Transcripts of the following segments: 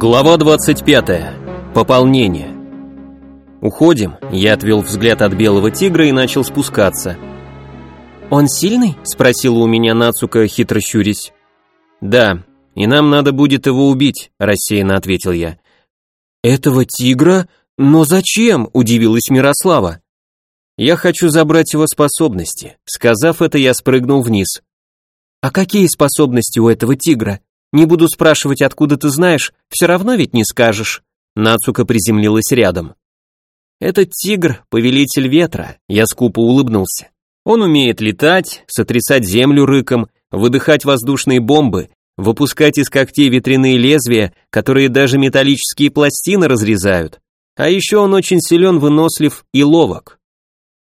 Глава 25. Пополнение. Уходим. Я отвел взгляд от белого тигра и начал спускаться. Он сильный? спросила у меня Нацука, хитро щурясь. Да, и нам надо будет его убить, рассеянно ответил я. Этого тигра? Но зачем? удивилась Мирослава. Я хочу забрать его способности. Сказав это, я спрыгнул вниз. А какие способности у этого тигра? Не буду спрашивать, откуда ты знаешь, все равно ведь не скажешь. Нацука приземлилась рядом. Этот тигр — повелитель ветра, я скупо улыбнулся. Он умеет летать, сотрясать землю рыком, выдыхать воздушные бомбы, выпускать из когтей ветряные лезвия, которые даже металлические пластины разрезают. А еще он очень силен, вынослив и ловок.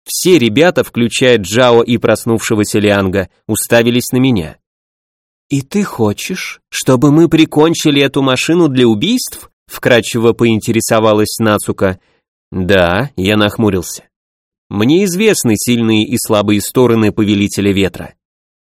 Все ребята, включая Джао и проснувшегося Лианга, уставились на меня. «И ты хочешь, чтобы мы прикончили эту машину для убийств?» вкратчиво поинтересовалась Нацука. «Да», я нахмурился. «Мне известны сильные и слабые стороны Повелителя Ветра.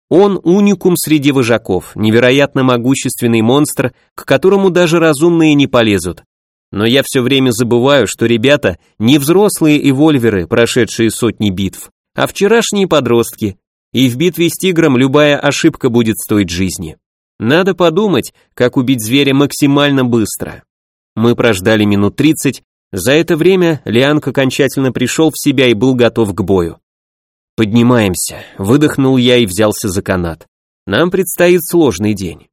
Он уникум среди вожаков, невероятно могущественный монстр, к которому даже разумные не полезут. Но я все время забываю, что ребята не взрослые эвольверы, прошедшие сотни битв, а вчерашние подростки, и в битве с тигром любая ошибка будет стоить жизни. Надо подумать, как убить зверя максимально быстро. Мы прождали минут 30, за это время Лианг окончательно пришел в себя и был готов к бою. Поднимаемся, выдохнул я и взялся за канат. Нам предстоит сложный день.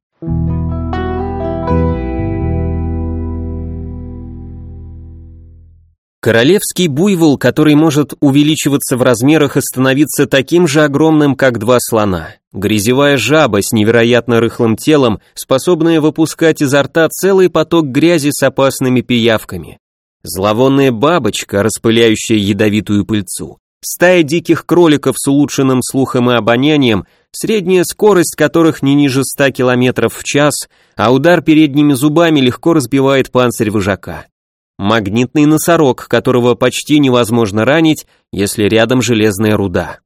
Королевский буйвол, который может увеличиваться в размерах и становиться таким же огромным, как два слона. Грязевая жаба с невероятно рыхлым телом, способная выпускать изо рта целый поток грязи с опасными пиявками. Зловонная бабочка, распыляющая ядовитую пыльцу. Стая диких кроликов с улучшенным слухом и обонянием, средняя скорость которых не ниже 100 км в час, а удар передними зубами легко разбивает панцирь вожака магнитный носорог, которого почти невозможно ранить, если рядом железная руда.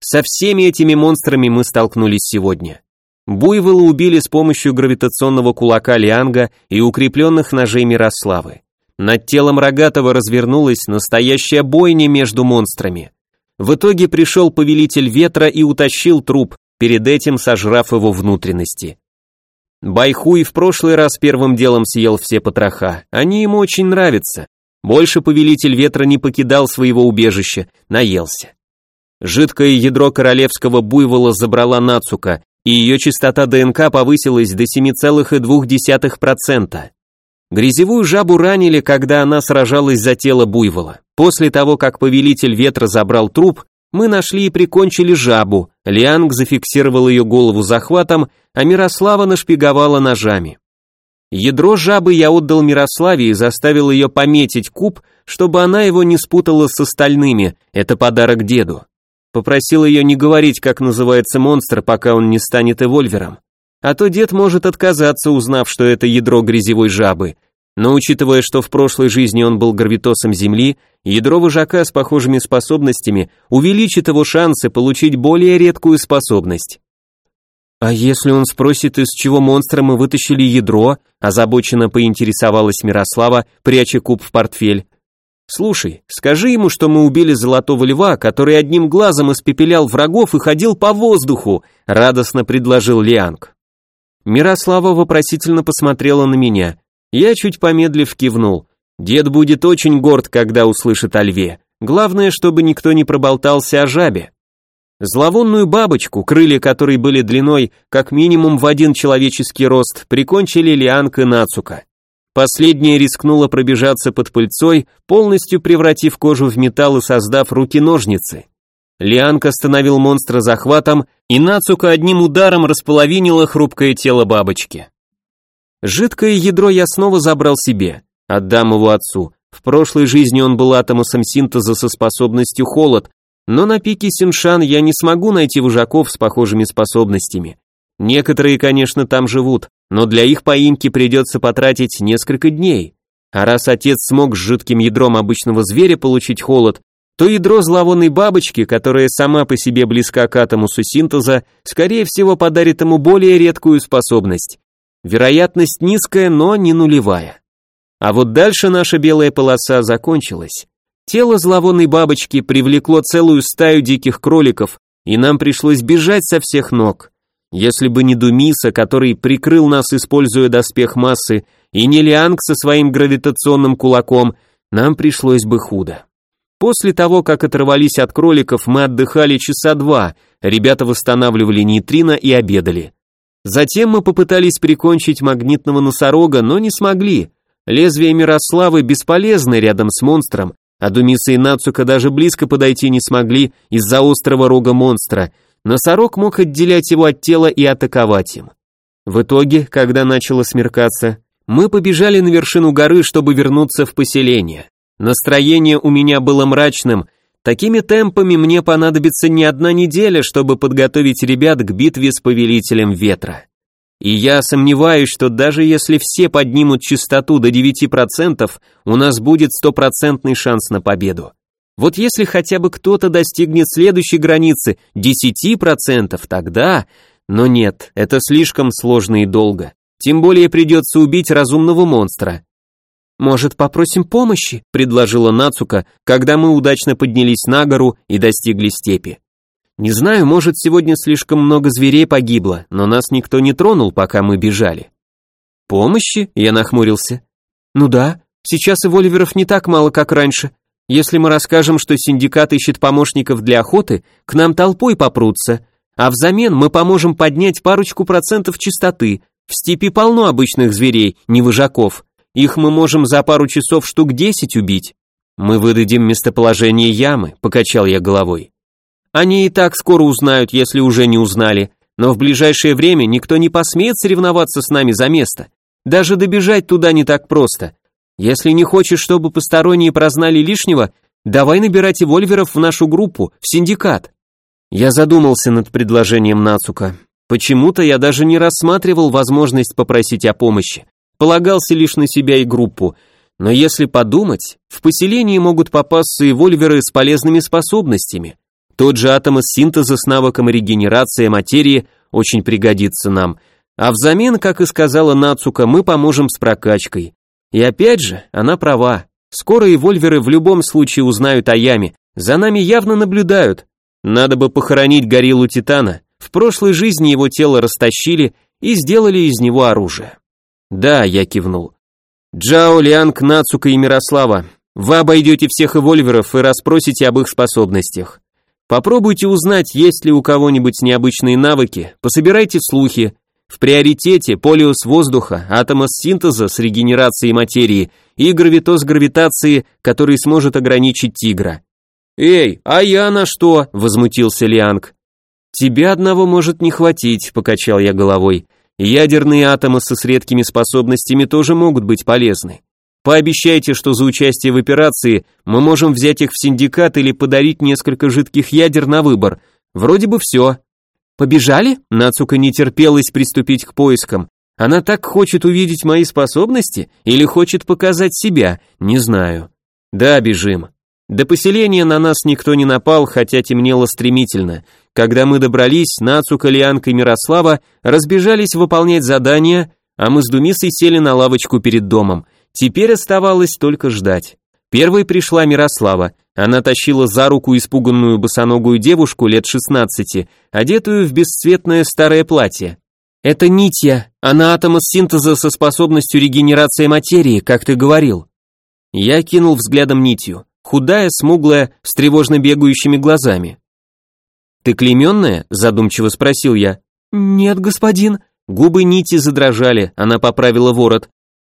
Со всеми этими монстрами мы столкнулись сегодня. Буйвола убили с помощью гравитационного кулака Лианга и укрепленных ножей Мирославы. Над телом Рогатого развернулась настоящая бойня между монстрами. В итоге пришел повелитель ветра и утащил труп, перед этим сожрав его внутренности. Байхуй в прошлый раз первым делом съел все потроха, они ему очень нравятся. Больше повелитель ветра не покидал своего убежища, наелся. Жидкое ядро королевского буйвола забрала Нацука, и ее частота ДНК повысилась до 7,2%. Грязевую жабу ранили, когда она сражалась за тело буйвола. После того, как повелитель ветра забрал труп, мы нашли и прикончили жабу, Лианг зафиксировал ее голову захватом, а Мирослава нашпиговала ножами. Ядро жабы я отдал Мирославе и заставил ее пометить куб, чтобы она его не спутала с остальными, это подарок деду. Попросил ее не говорить, как называется монстр, пока он не станет эвольвером. А то дед может отказаться, узнав, что это ядро грязевой жабы, но учитывая, что в прошлой жизни он был гравитосом Земли, ядро вожака с похожими способностями увеличит его шансы получить более редкую способность. А если он спросит, из чего монстра мы вытащили ядро, озабоченно поинтересовалась Мирослава, пряча куб в портфель. Слушай, скажи ему, что мы убили золотого льва, который одним глазом испепелял врагов и ходил по воздуху, радостно предложил Лианг. Мирослава вопросительно посмотрела на меня. Я чуть помедлив кивнул. Дед будет очень горд, когда услышит о льве. Главное, чтобы никто не проболтался о жабе. Зловонную бабочку, крылья которой были длиной как минимум в один человеческий рост, прикончили Лианка Нацука. Последняя рискнула пробежаться под пыльцой, полностью превратив кожу в металл и создав руки-ножницы. Лианг остановил монстра захватом, и Нацука одним ударом располовинила хрупкое тело бабочки. Жидкое ядро я снова забрал себе, отдам его отцу. В прошлой жизни он был атомосом синтеза со способностью холод, но на пике Синшан я не смогу найти вожаков с похожими способностями. Некоторые, конечно, там живут, но для их поимки придется потратить несколько дней. А раз отец смог с жидким ядром обычного зверя получить холод, то ядро зловонной бабочки, которая сама по себе близка к атомусу синтеза, скорее всего подарит ему более редкую способность Вероятность низкая, но не нулевая. А вот дальше наша белая полоса закончилась. Тело зловонной бабочки привлекло целую стаю диких кроликов, и нам пришлось бежать со всех ног. Если бы не Думиса, который прикрыл нас, используя доспех массы, и не Лианг со своим гравитационным кулаком, нам пришлось бы худо. После того, как оторвались от кроликов, мы отдыхали часа два, ребята восстанавливали нейтрино и обедали. Затем мы попытались прикончить магнитного носорога, но не смогли. Лезвие Мирославы бесполезно рядом с монстром, а Думиса и Нацука даже близко подойти не смогли из-за острого рога монстра. Носорог мог отделять его от тела и атаковать им. В итоге, когда начало смеркаться, мы побежали на вершину горы, чтобы вернуться в поселение. Настроение у меня было мрачным, такими темпами мне понадобится не одна неделя, чтобы подготовить ребят к битве с повелителем ветра. И я сомневаюсь, что даже если все поднимут частоту до 9%, у нас будет стопроцентный шанс на победу. Вот если хотя бы кто-то достигнет следующей границы 10%, тогда... Но нет, это слишком сложно и долго. Тем более придется убить разумного монстра. «Может, попросим помощи?» – предложила Нацука, когда мы удачно поднялись на гору и достигли степи. Не знаю, может, сегодня слишком много зверей погибло, но нас никто не тронул, пока мы бежали. Помощи? Я нахмурился. Ну да, сейчас и вольверов не так мало, как раньше. Если мы расскажем, что синдикат ищет помощников для охоты, к нам толпой попрутся, а взамен мы поможем поднять парочку процентов чистоты. В степи полно обычных зверей, не выжаков. Их мы можем за пару часов штук десять убить. Мы выдадим местоположение ямы, покачал я головой. Они и так скоро узнают, если уже не узнали, но в ближайшее время никто не посмеет соревноваться с нами за место. Даже добежать туда не так просто. Если не хочешь, чтобы посторонние прознали лишнего, давай набирать эвольверов в нашу группу, в синдикат. Я задумался над предложением Нацука. Почему-то я даже не рассматривал возможность попросить о помощи. Полагался лишь на себя и группу. Но если подумать, в поселении могут попасться эвольверы с полезными способностями. Тот же атом из синтеза с навыком регенерации материи очень пригодится нам. А взамен, как и сказала Нацука, мы поможем с прокачкой. И опять же, она права. Скоро и вольверы в любом случае узнают о яме. За нами явно наблюдают. Надо бы похоронить гориллу Титана. В прошлой жизни его тело растащили и сделали из него оружие. Да, я кивнул. Джао, Лианг, Нацука и Мирослава, вы обойдете всех эвольверов и расспросите об их способностях. Попробуйте узнать, есть ли у кого-нибудь необычные навыки, пособирайте слухи. В приоритете полиос воздуха, атомос синтеза с регенерацией материи и гравитоз гравитации, который сможет ограничить тигра. «Эй, а я на что?» – возмутился Лианг. «Тебя одного может не хватить», – покачал я головой. «Ядерные атомы с редкими способностями тоже могут быть полезны. Пообещайте, что за участие в операции мы можем взять их в синдикат или подарить несколько жидких ядер на выбор. Вроде бы все. Побежали? Нацука не терпелась приступить к поискам. Она так хочет увидеть мои способности или хочет показать себя, не знаю. Да, бежим. До поселения на нас никто не напал, хотя темнело стремительно. Когда мы добрались, Нацука, Лианка и Мирослава разбежались выполнять задания, а мы с Думисой сели на лавочку перед домом. Теперь оставалось только ждать. Первой пришла Мирослава. Она тащила за руку испуганную босоногую девушку лет 16, одетую в бесцветное старое платье. «Это Нитья, она атом из синтеза со способностью регенерации материи, как ты говорил». Я кинул взглядом Нитью, худая, смуглая, с тревожно бегающими глазами. «Ты клейменная?» – задумчиво спросил я. «Нет, господин». Губы Нити задрожали, она поправила ворот.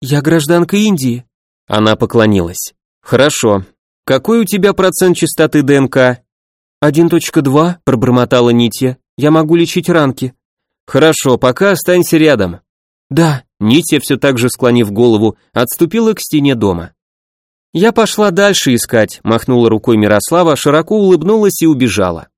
«Я гражданка Индии». Она поклонилась. «Хорошо. Какой у тебя процент частоты ДНК?» «1.2», пробормотала Нитья. «Я могу лечить ранки». «Хорошо, пока останься рядом». «Да». Нитья, все так же склонив голову, отступила к стене дома. «Я пошла дальше искать», махнула рукой Мирослава, широко улыбнулась и убежала.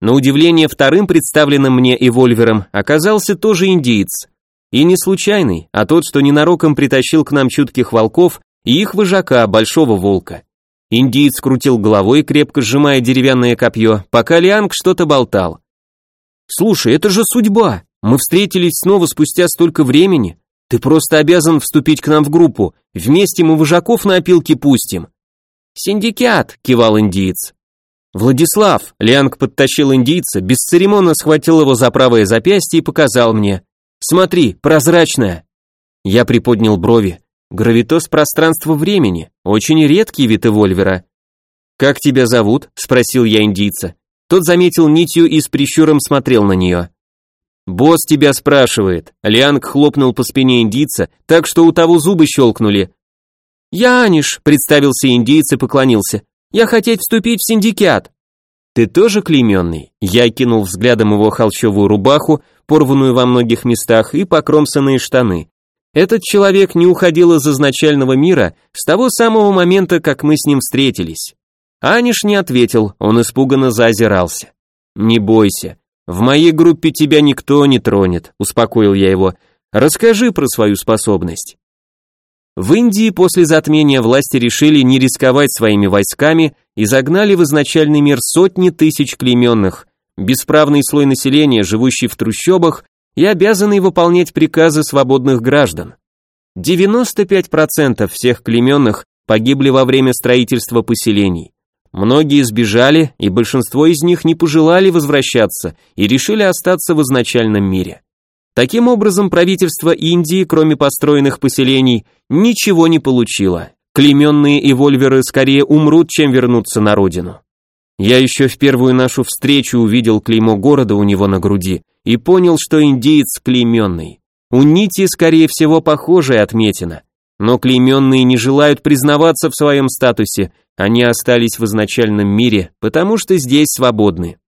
На удивление вторым представленным мне эвольвером оказался тоже индиец. И не случайный, а тот, что ненароком притащил к нам чутких волков и их вожака, большого волка. Индиец крутил головой, крепко сжимая деревянное копье, пока Лианг что-то болтал. «Слушай, это же судьба! Мы встретились снова спустя столько времени. Ты просто обязан вступить к нам в группу. Вместе мы вожаков на опилки пустим». «Синдикат», — кивал индиец. «Владислав!» — Лианг подтащил индийца, бесцеремонно схватил его за правое запястье и показал мне. «Смотри, прозрачная!» Я приподнял брови. Гравитоз пространства-времени, очень редкий вид эвольвера. «Как тебя зовут?» — спросил я индийца. Тот заметил нитью и с прищуром смотрел на нее. «Босс тебя спрашивает». Лианг хлопнул по спине индийца, так что у того зубы щелкнули. «Я Аниш», — представился индийец и поклонился. «Я хотеть вступить в синдикат». «Ты тоже клейменный?» Я кинул взглядом его холщовую рубаху, порванную во многих местах, и покромсанные штаны. Этот человек не уходил из изначального мира с того самого момента, как мы с ним встретились. Аниш не ответил, он испуганно заозирался. «Не бойся, в моей группе тебя никто не тронет», — успокоил я его. «Расскажи про свою способность». В Индии после затмения власти решили не рисковать своими войсками и загнали в изначальный мир сотни тысяч клейменных, бесправный слой населения, живущий в трущобах и обязанный выполнять приказы свободных граждан. 95% всех клейменных погибли во время строительства поселений. Многие сбежали, и большинство из них не пожелали возвращаться и решили остаться в изначальном мире. Таким образом, правительство Индии, кроме построенных поселений, ничего не получило. Клеменные и вольверы скорее умрут, чем вернутся на родину. Я еще в первую нашу встречу увидел клеймо города у него на груди и понял, что индиец клейменный. У Нити, скорее всего, похожая отметина. Но клейменные не желают признаваться в своем статусе, они остались в изначальном мире, потому что здесь свободны.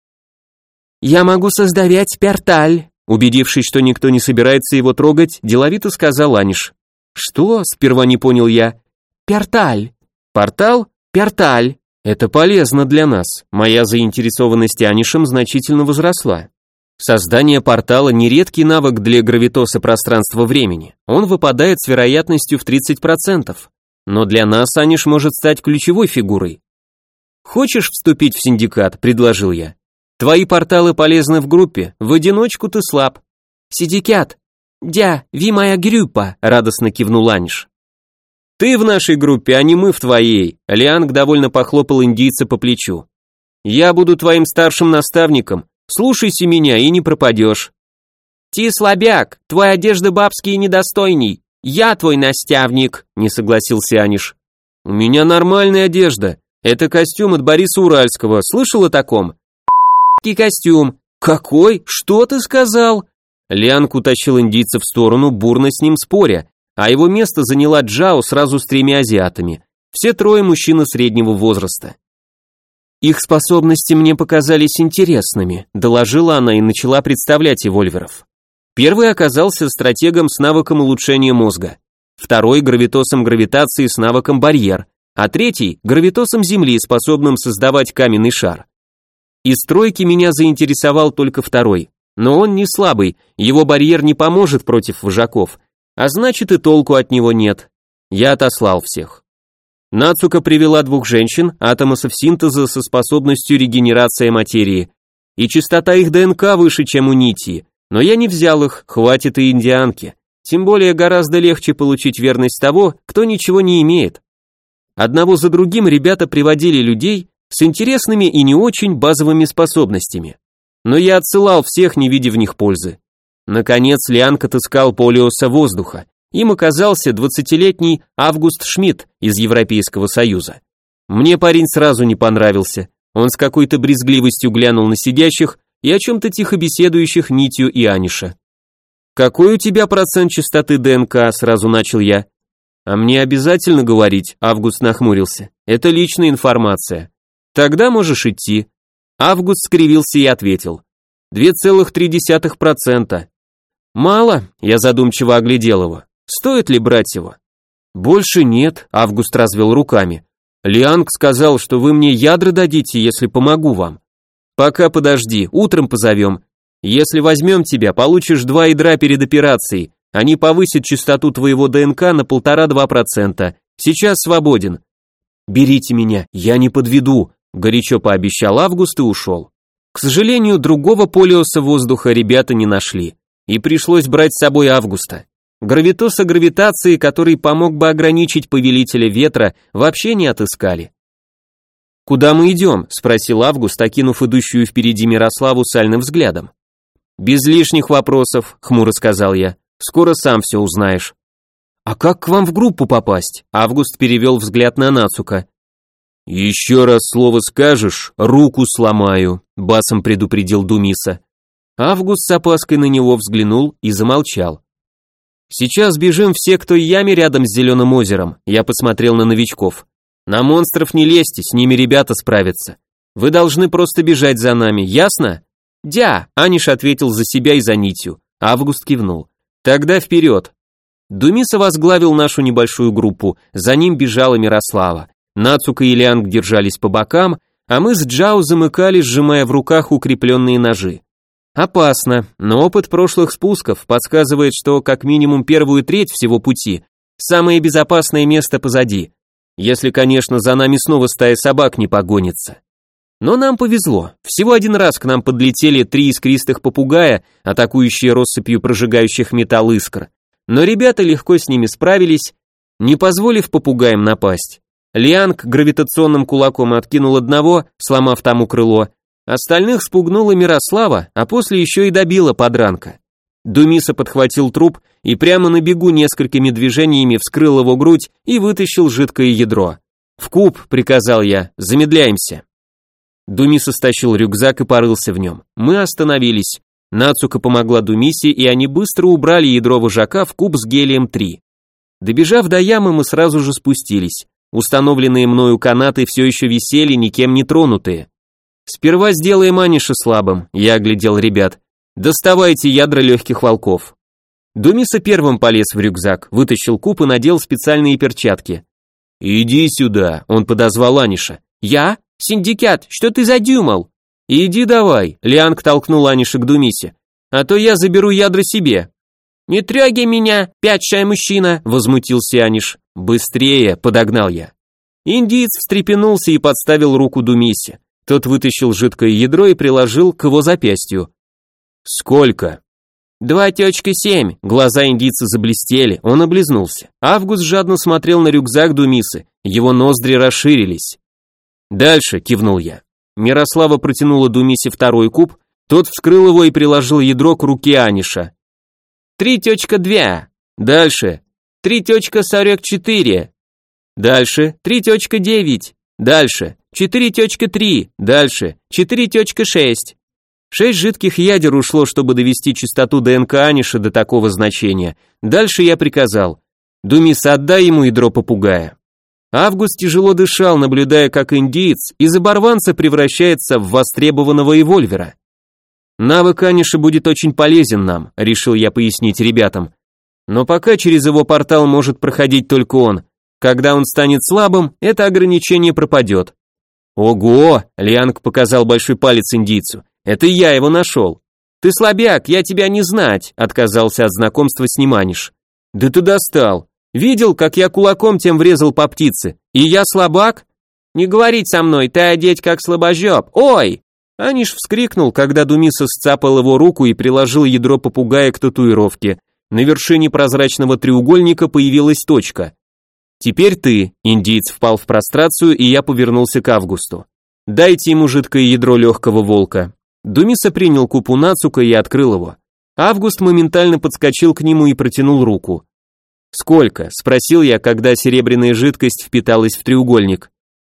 «Я могу создавать порталь», убедившись, что никто не собирается его трогать, деловито сказал Аниш. «Что?» — сперва не понял я. «Порталь». «Портал?» «Порталь». Это полезно для нас. Моя заинтересованность Анишем значительно возросла. Создание портала – нередкий навык для гравитоса пространства-времени. Он выпадает с вероятностью в 30%. Но для нас Аниш может стать ключевой фигурой. «Хочешь вступить в синдикат?» – предложил я. «Твои порталы полезны в группе, в одиночку ты слаб». «Синдикат! Дя, ви моя группа!» – радостно кивнул Аниш. «Ты в нашей группе, а не мы в твоей», — Лианг довольно похлопал индийца по плечу. «Я буду твоим старшим наставником, слушайся меня и не пропадешь». «Ти слабяк, твоя одежда бабский недостойней, я твой настявник», — не согласился Аниш. «У меня нормальная одежда, это костюм от Бориса Уральского, слышал о таком?» «Ки костюм». «Какой? Что ты сказал?» Лианг утащил индийца в сторону, бурно с ним споря, а его место заняла Джао сразу с тремя азиатами, все трое мужчины среднего возраста. Их способности мне показались интересными, доложила она и начала представлять эвольверов. Первый оказался стратегом с навыком улучшения мозга, второй гравитосом гравитации с навыком барьер, а третий гравитосом Земли, способным создавать каменный шар. Из тройки меня заинтересовал только второй, но он не слабый, его барьер не поможет против вожаков, а значит и толку от него нет. Я отослал всех. Нацука привела двух женщин, атомосов синтеза со способностью регенерации материи, и частота их ДНК выше, чем у Нити, но я не взял их, хватит и индианки. Тем более гораздо легче получить верность того, кто ничего не имеет. Одного за другим ребята приводили людей с интересными и не очень базовыми способностями. Но я отсылал всех, не видя в них пользы. Наконец Лианг отыскал полиоса воздуха. Им оказался 20-летний Август Шмидт из Европейского Союза. Мне парень сразу не понравился. Он с какой-то брезгливостью глянул на сидящих и о чем-то тихо беседующих Нитью и Аниша. «Какой у тебя процент частоты ДНК?» – сразу начал я. «А мне обязательно говорить?» – Август нахмурился. «Это личная информация. Тогда можешь идти». Август скривился и ответил. «2,3%. Мало, я задумчиво оглядел его. Стоит ли брать его? Больше нет, Август развел руками. Лианг сказал, что вы мне ядра дадите, если помогу вам. Пока подожди, утром позовем. Если возьмем тебя, получишь два ядра перед операцией. Они повысят частоту твоего ДНК на полтора-два процента. Сейчас свободен. Берите меня, я не подведу, горячо пообещал Август и ушел. К сожалению, другого полиоса воздуха ребята не нашли. и пришлось брать с собой Августа. Гравитоса гравитации, который помог бы ограничить повелителя ветра, вообще не отыскали. «Куда мы идем?» – спросил Август, окинув идущую впереди Мирославу сальным взглядом. «Без лишних вопросов», – хмуро сказал я. «Скоро сам все узнаешь». «А как к вам в группу попасть?» Август перевел взгляд на Нацука. «Еще раз слово скажешь, руку сломаю», — басом предупредил Думиса. Август с опаской на него взглянул и замолчал. «Сейчас бежим все кто яме рядом с Зеленым озером», — я посмотрел на новичков. «На монстров не лезьте, с ними ребята справятся. Вы должны просто бежать за нами, ясно?» «Дя», — Аниш ответил за себя и за Нитю. Август кивнул. «Тогда вперед». Думиса возглавил нашу небольшую группу, за ним бежала Мирослава. Нацука и Лианг держались по бокам, а мы с Джао замыкали, сжимая в руках укрепленные ножи. Опасно, но опыт прошлых спусков подсказывает, что как минимум первую треть всего пути самое безопасное место позади, если, конечно, за нами снова стая собак не погонится. Но нам повезло. Всего один раз к нам подлетели три искристых попугая, атакующие россыпью прожигающих металл искр. Но ребята легко с ними справились, не позволив попугаям напасть. Лианг гравитационным кулаком откинул одного, сломав тому крыло, остальных спугнула Мирослава, а после еще и добила подранка. Думиса подхватил труп и прямо на бегу несколькими движениями вскрыл его грудь и вытащил жидкое ядро. «В куб», — приказал я, — «замедляемся». Думиса стащил рюкзак и порылся в нем. Мы остановились. Нацука помогла Думисе, и они быстро убрали ядро вожака в куб с гелием-3. Добежав до ямы, мы сразу же спустились. Установленные мною канаты все еще висели, никем не тронутые. Сперва сделаем Аниша слабым, я оглядел ребят. Доставайте ядра легких волков. Думиса первым полез в рюкзак, вытащил куб и надел специальные перчатки. «Иди сюда», — он подозвал Аниша. «Я? Синдикат, что ты задумал?» «Иди давай», — Лианг толкнул Аниша к Думисе. «А то я заберу ядра себе». «Не трогай меня, пятшая мужчина», — возмутился Аниш. «Быстрее!» – подогнал я. Индиец встрепенулся и подставил руку Думисе. Тот вытащил жидкое ядро и приложил к его запястью. «Сколько?» «Два течка семь». Глаза индийца заблестели, он облизнулся. Август жадно смотрел на рюкзак Думисы, его ноздри расширились. «Дальше», — кивнул я. Мирослава протянула Думисе второй куб, тот вскрыл его и приложил ядро к руке Аниша. «Три течка две». «Дальше». 3.44. Дальше 3.9. Дальше 4.3. Дальше 4.6. Шесть жидких ядер ушло, чтобы довести частоту ДНК Аниша до такого значения. Дальше я приказал. Думис, отдай ему ядро попугая. Август тяжело дышал, наблюдая, как индиец из оборванца превращается в востребованного эвольвера. Навык Аниша будет очень полезен нам, решил я пояснить ребятам. Но пока через его портал может проходить только он. Когда он станет слабым, это ограничение пропадет. Ого, Лианг показал большой палец индийцу. Это я его нашел. Ты слабяк, я тебя не знать, отказался от знакомства с Неманиш. Да ты достал. Видел, как я кулаком тем врезал по птице? И я слабак? Не говорить со мной, ты одеть как слабожоп. Ой! Аниш вскрикнул, когда Думиса сцапал его руку и приложил ядро попугая к татуировке. На вершине прозрачного треугольника появилась точка. «Теперь ты», — индиец впал в прострацию, и я повернулся к Августу. «Дайте ему жидкое ядро легкого волка». Думиса принял купу Нацука и открыл его. Август моментально подскочил к нему и протянул руку. «Сколько?» – спросил я, когда серебряная жидкость впиталась в треугольник.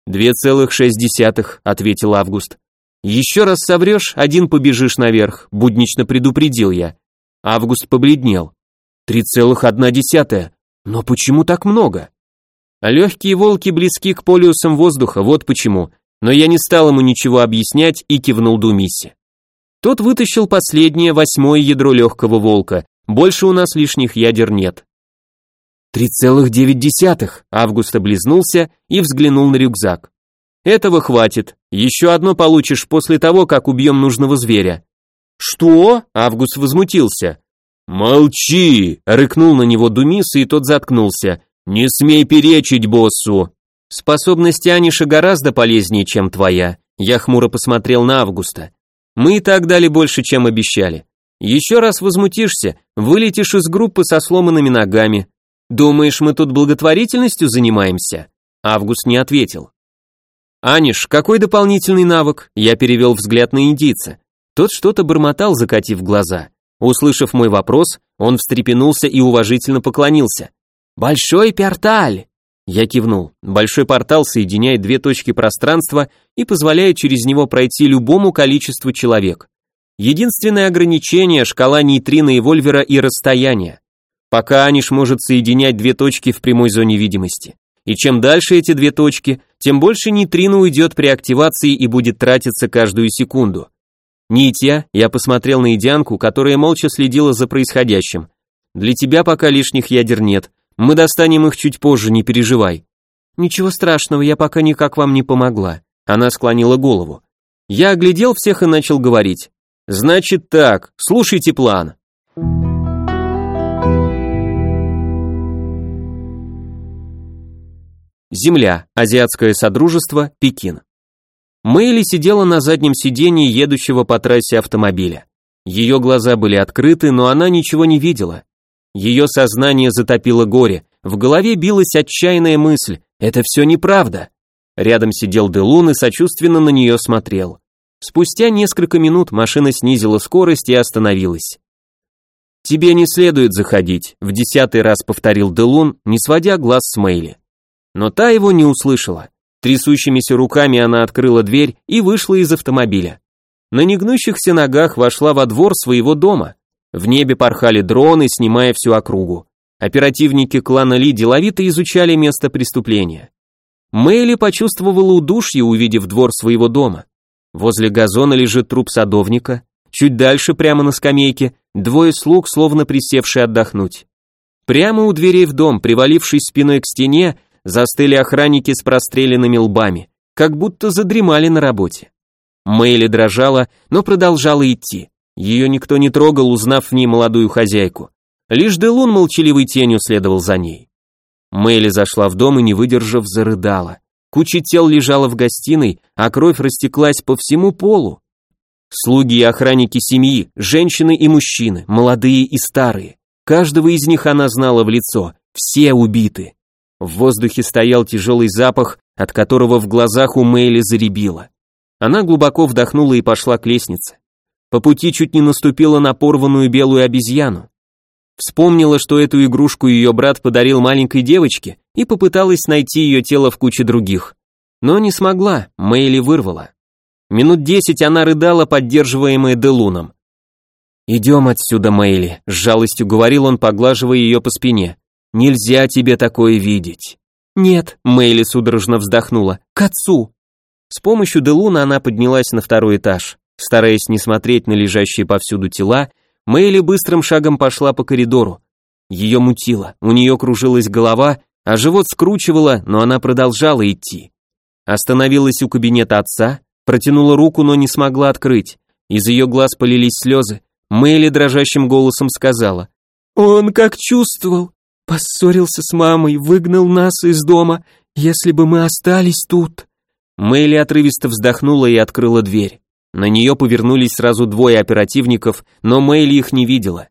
«Две целых шесть десятых», – ответил Август. «Еще раз соврешь, один побежишь наверх», – буднично предупредил я. Август побледнел. Три целых одна десятая. Но почему так много? Легкие волки близки к полюсам воздуха, вот почему. Но я не стал ему ничего объяснять и кивнул Думисе. Тот вытащил последнее, восьмое ядро легкого волка. Больше у нас лишних ядер нет. Три целых девять десятых. Август облизнулся и взглянул на рюкзак. Этого хватит. Еще одно получишь после того, как убьем нужного зверя. Что? Август возмутился. «Молчи!» — рыкнул на него Думис, и тот заткнулся. «Не смей перечить боссу!» «Способность Аниша гораздо полезнее, чем твоя», — я хмуро посмотрел на Августа. «Мы и так дали больше, чем обещали. Еще раз возмутишься, вылетишь из группы со сломанными ногами. Думаешь, мы тут благотворительностью занимаемся? Август не ответил. Аниш, какой дополнительный навык? Я перевел взгляд на индийца. Тот что-то бормотал, закатив глаза. Услышав мой вопрос, он встрепенулся и уважительно поклонился. «Большой порталь!» Я кивнул. Большой портал соединяет две точки пространства и позволяет через него пройти любому количеству человек. Единственное ограничение – шкала нейтрино и вольвера и расстояние. Пока Аниш может соединять две точки в прямой зоне видимости. И чем дальше эти две точки, тем больше нейтрино уйдет при активации и будет тратиться каждую секунду. Нитья, я посмотрел на идианку, которая молча следила за происходящим. Для тебя пока лишних ядер нет, мы достанем их чуть позже, не переживай. Ничего страшного, я пока никак вам не помогла. Она склонила голову. Я оглядел всех и начал говорить. Значит так, слушайте план. Земля, Азиатское Содружество, Пекин. Мэйли сидела на заднем сидении едущего по трассе автомобиля. Ее глаза были открыты, но она ничего не видела. Ее сознание затопило горе, в голове билась отчаянная мысль «это все неправда». Рядом сидел Делун и сочувственно на нее смотрел. Спустя несколько минут машина снизила скорость и остановилась. «Тебе не следует заходить», — в десятый раз повторил Делун, не сводя глаз с Мэйли. Но та его не услышала. Трясущимися руками она открыла дверь и вышла из автомобиля. На негнущихся ногах вошла во двор своего дома. В небе порхали дроны, снимая всю округу. Оперативники клана Ли деловито изучали место преступления. Мэйли почувствовала удушье, увидев двор своего дома. Возле газона лежит труп садовника, чуть дальше, прямо на скамейке, двое слуг, словно присевшие отдохнуть. Прямо у дверей в дом, привалившись спиной к стене, застыли охранники с простреленными лбами, как будто задремали на работе. Мэйли дрожала, но продолжала идти. Ее никто не трогал, узнав в ней молодую хозяйку. Лишь Делун молчаливой тенью следовал за ней. Мэйли зашла в дом и, не выдержав, зарыдала. Куча тел лежала в гостиной, а кровь растеклась по всему полу. Слуги и охранники семьи, женщины и мужчины, молодые и старые. Каждого из них она знала в лицо, все убиты. В воздухе стоял тяжелый запах, от которого в глазах у Мэйли заребило. Она глубоко вдохнула и пошла к лестнице. По пути чуть не наступила на порванную белую обезьяну. Вспомнила, что эту игрушку ее брат подарил маленькой девочке и попыталась найти ее тело в куче других. Но не смогла, Мэйли вырвала. Минут десять она рыдала, поддерживаемая Делуном. «Идем отсюда, Мэйли», — с жалостью говорил он, поглаживая ее по спине. «Нельзя тебе такое видеть». «Нет», — Мэйли судорожно вздохнула, — «к отцу». С помощью Делуна она поднялась на второй этаж. Стараясь не смотреть на лежащие повсюду тела, Мэйли быстрым шагом пошла по коридору. Ее мутило, у нее кружилась голова, а живот скручивало, но она продолжала идти. Остановилась у кабинета отца, протянула руку, но не смогла открыть. Из ее глаз полились слезы. Мэйли дрожащим голосом сказала. «Он как чувствовал. Поссорился с мамой, выгнал нас из дома. Если бы мы остались тут...» Мэйли отрывисто вздохнула и открыла дверь. На нее повернулись сразу двое оперативников, но Мэйли их не видела.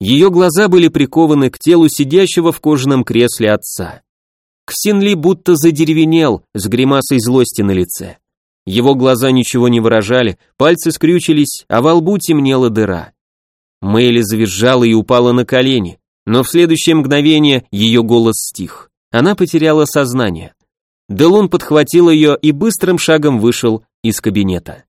Ее глаза были прикованы к телу сидящего в кожаном кресле отца. Ксинли будто задеревенел, с гримасой злости на лице. Его глаза ничего не выражали, пальцы скрючились, а во лбу темнела дыра. Мэйли завизжала и упала на колени, но в следующее мгновение ее голос стих. Она потеряла сознание. Делун подхватил ее и быстрым шагом вышел из кабинета.